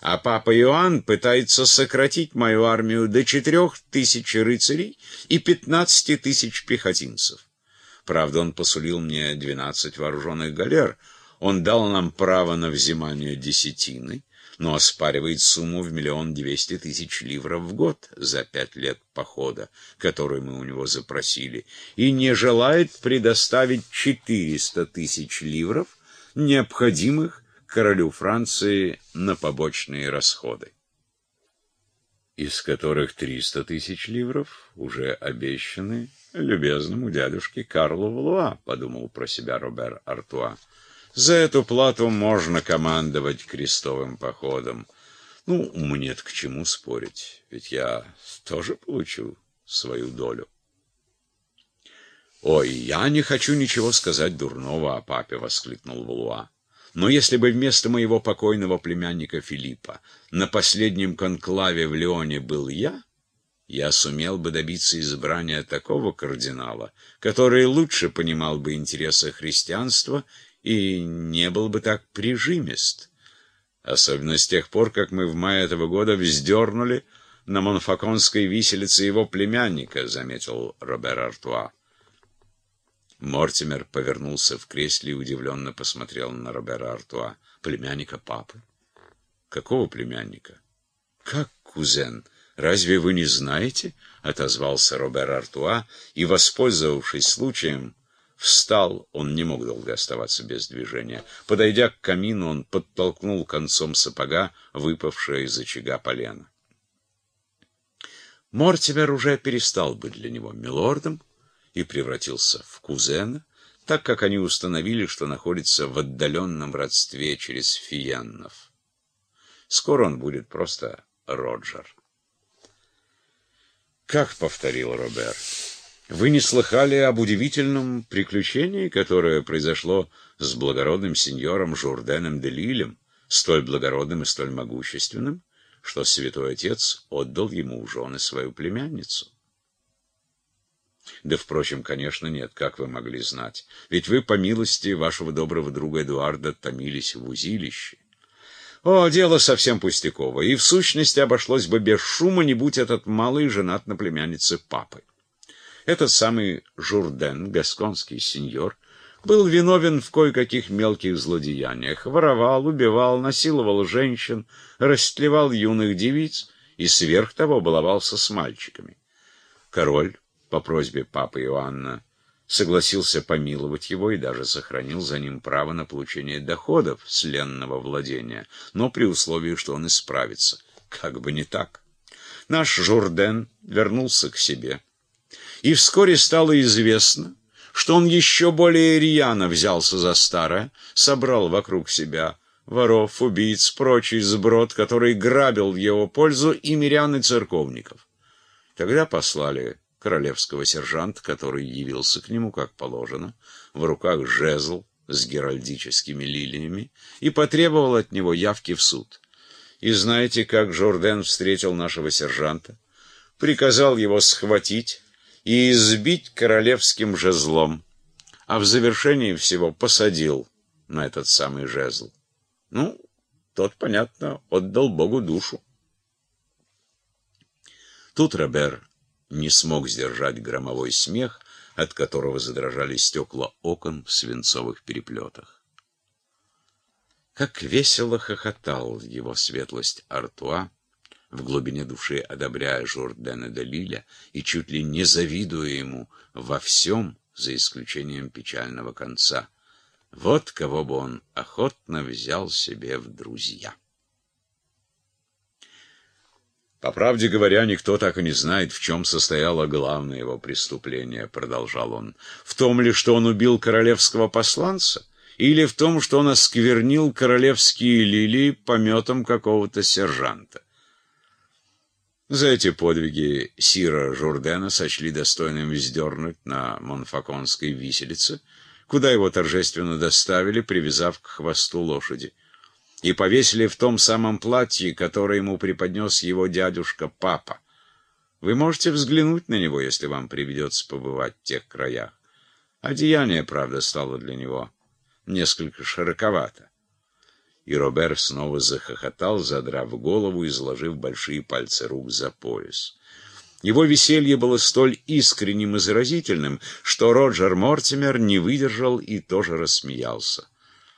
а папа Иоанн пытается сократить мою армию до четырех тысяч рыцарей и пятнадцати тысяч пехотинцев. Правда, он посулил мне двенадцать вооруженных галер. Он дал нам право на взимание десятины, но оспаривает сумму в миллион двести тысяч ливров в год за пять лет похода, которую мы у него запросили, и не желает предоставить четыреста тысяч ливров, необходимых королю Франции на побочные расходы, из которых 300 тысяч ливров уже обещаны любезному дядюшке Карлу Валуа, подумал про себя Робер Артуа. За эту плату можно командовать крестовым походом. Ну, мне-то к чему спорить, ведь я тоже получу свою долю. «Ой, я не хочу ничего сказать дурного о папе», — воскликнул Валуа. Но если бы вместо моего покойного племянника Филиппа на последнем конклаве в Леоне был я, я сумел бы добиться избрания такого кардинала, который лучше понимал бы интересы христианства и не был бы так прижимист. Особенно с тех пор, как мы в мае этого года вздернули на Монфаконской виселице его племянника, заметил Робер Артуа. Мортимер повернулся в кресле и удивленно посмотрел на Робера Артуа. «Племянника папы?» «Какого племянника?» «Как кузен? Разве вы не знаете?» — отозвался Робер Артуа и, воспользовавшись случаем, встал. Он не мог долго оставаться без движения. Подойдя к камину, он подтолкнул концом сапога выпавшее из очага полено. Мортимер уже перестал быть для него милордом, и превратился в кузена, так как они установили, что находится в отдаленном родстве через Фиеннов. Скоро он будет просто Роджер. «Как?» — повторил Робер. «Вы не слыхали об удивительном приключении, которое произошло с благородным сеньором Журденом де Лилем, столь благородным и столь могущественным, что святой отец отдал ему в жены свою племянницу?» Да, впрочем, конечно, нет, как вы могли знать? Ведь вы, по милости вашего доброго друга Эдуарда, томились в узилище. О, дело совсем пустяковое, и в сущности обошлось бы без шума, не будь этот малый женат на племяннице папы. Этот самый Журден, гасконский сеньор, был виновен в кое-каких мелких злодеяниях, воровал, убивал, насиловал женщин, растлевал юных девиц и сверх того баловался с мальчиками. Король по просьбе папы Иоанна согласился помиловать его и даже сохранил за ним право на получение доходов с ленного владения, но при условии, что он исправится. Как бы не так. Наш Журден вернулся к себе, и вскоре стало известно, что он еще более рьяно взялся за старое, собрал вокруг себя воров, убийц, прочий сброд, который грабил в его пользу и мирян, и церковников. Тогда послали королевского сержанта, который явился к нему, как положено, в руках жезл с геральдическими лилиями, и потребовал от него явки в суд. И знаете, как Жорден встретил нашего сержанта? Приказал его схватить и избить королевским жезлом, а в завершении всего посадил на этот самый жезл. Ну, тот, понятно, отдал Богу душу. Тут Робер не смог сдержать громовой смех, от которого задрожали стекла окон в свинцовых переплетах. Как весело хохотал его светлость Артуа, в глубине души одобряя Жордена де Лиля и чуть ли не завидуя ему во всем, за исключением печального конца. Вот кого бы он охотно взял себе в друзья. По правде говоря, никто так и не знает, в чем состояло главное его преступление, продолжал он. В том ли, что он убил королевского посланца, или в том, что он осквернил королевские лилии пометом какого-то сержанта. За эти подвиги Сира Журдена сочли достойным вздернуть на Монфаконской виселице, куда его торжественно доставили, привязав к хвосту лошади и повесили в том самом платье, которое ему преподнес его дядюшка-папа. Вы можете взглянуть на него, если вам приведется побывать в тех краях. Одеяние, правда, стало для него несколько широковато. И Робер снова захохотал, задрав голову и сложив большие пальцы рук за пояс. Его веселье было столь искренним и заразительным, что Роджер Мортимер не выдержал и тоже рассмеялся.